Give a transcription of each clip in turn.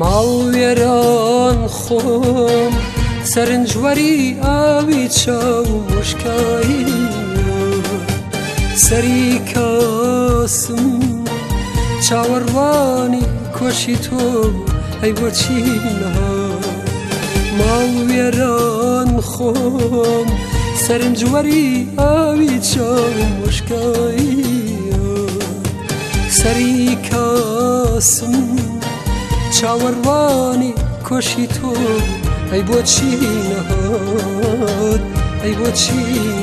ماڵێران خۆم سەرنجوەری ئاوی چاو وشکایی سەری کاسم چاوەڕوانی کۆشی تۆ ئەی بۆچی ماڵێران خۆم سەرنجوەری ئاوی چاو وشکایی سەری کاسم چاوەڕوانی کۆشی تۆ ئەی بۆچی نەهات ئەی بۆچی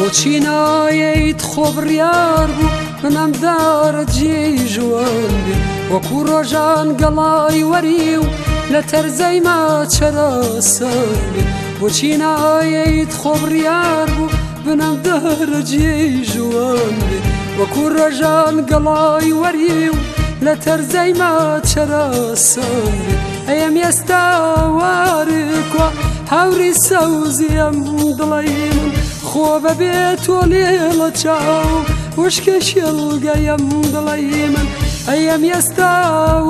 بۆچی نایەیت خۆبریار بوو منم دارە جێژوەندی وەکو ڕۆژان گەڵای وەری و لە تەرزەی ماچەرەسەندی بۆچی نایەیت خۆبریار بوو بنم دارە جێژوەندی وەکو ڕۆژان گەڵای وەری و لە تەرزەی ماچەرەسەندی ئەم ئێستا وارکوە هەوری سەوزیم دڵی من خۆ بەبێ تۆ لێڵە چاو وشکەشێڵگەیم دڵی من ئەم ئێستا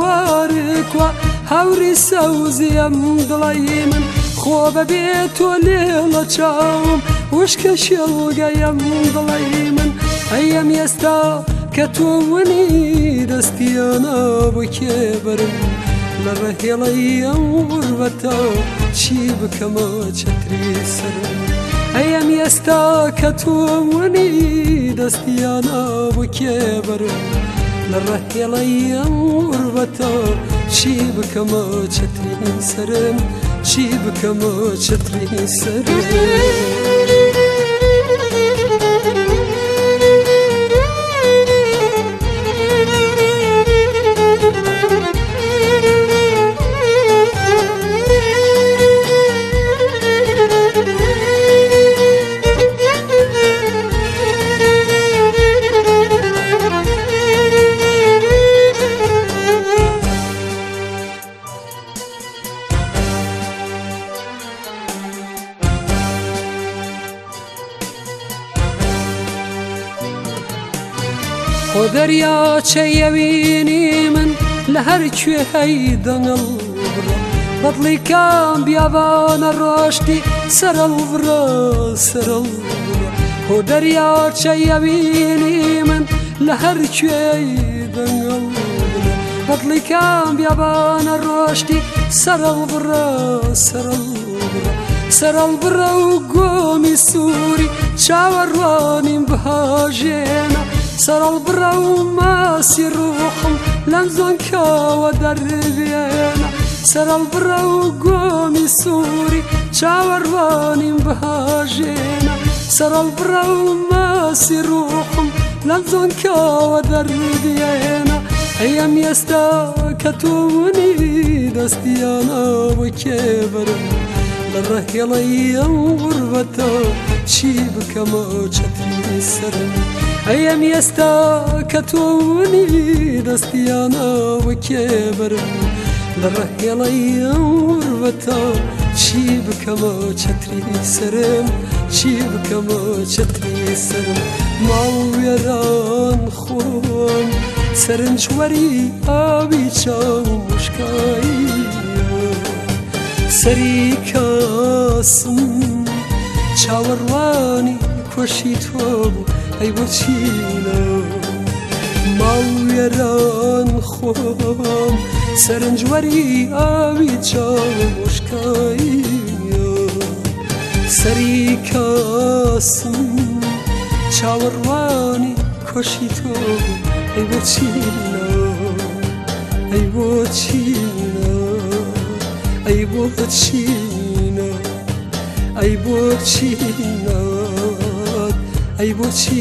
وارکوە هەوری سەوزیم دڵی من خۆ بەبێ تۆ لێڵە چاوم وشکە شێڵگەیم دڵی من ئەم ئێستا کە تۆ ونی دەستیانە بکێ برم لە بەهێڵی ئەم وربەتەوە چی بکم و چتری سرم ایم یستا که تو منی دستیانا بکه بر لرحی لیم وربتا چی بکم و چتری سرم چی بکم و چتری سرم خۆ دەریاچەیەوینی من لە هەرکوێ هەی دەنگڵ بەڵی کام بیابانە ڕۆشتی سەرڵڕ سرڵ خۆ دەریاچەیەوینی من لە هەرکوێی دەنگڵ بەڵی کام بیابانە ڕۆشتی سەرڵڕ سرڵ سەرڵ بڕە و گۆمی سووری چاوەڕوانیم بەهاژێنە سر البر وما سيروحهم لنزون كوا دربينا سر البر وقومي سوري شاور واني بهاجينا سر البر وما سيروحهم لنزون كوا دربينا ايام يستاكتوني دستيانا وكبر للرهيلي غربتا چی بکەم و چەتری سرم ئەم ئێستا کە تۆنی دەستیانە وەکێبرم لە ڕەهێڵی ئەوڕەتە چی بکەم و چەتری سرم چی بکەم و چەتری سرم ماوێران خۆم سەرنجوەری ئاوی چاو مشکایی سەری کاسم چاوەڕوانی کۆشی تۆ بوو ئەی بۆچینە ماوێران خۆم سەرنجوەری ئاوی چاوە مشکایی سەری کاسم چاوەڕوانی کۆشی تۆ ئەی بۆچینە ئەی بۆچینە ئەی بۆ چینە ئەی بۆچی ئەی بۆچی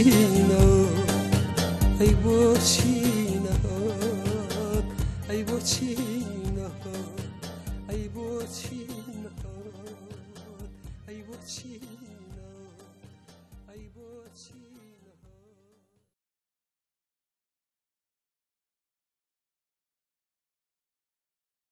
ئەی بۆچی ئەی بۆچی